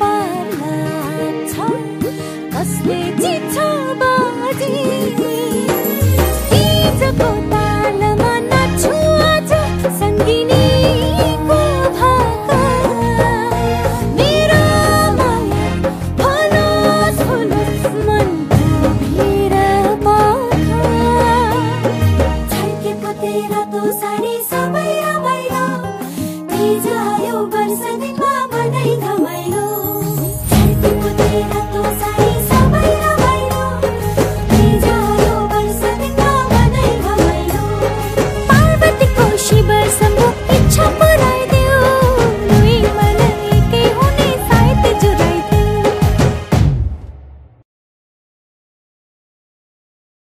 पार लाग्छ कसले जित्छ बाजी?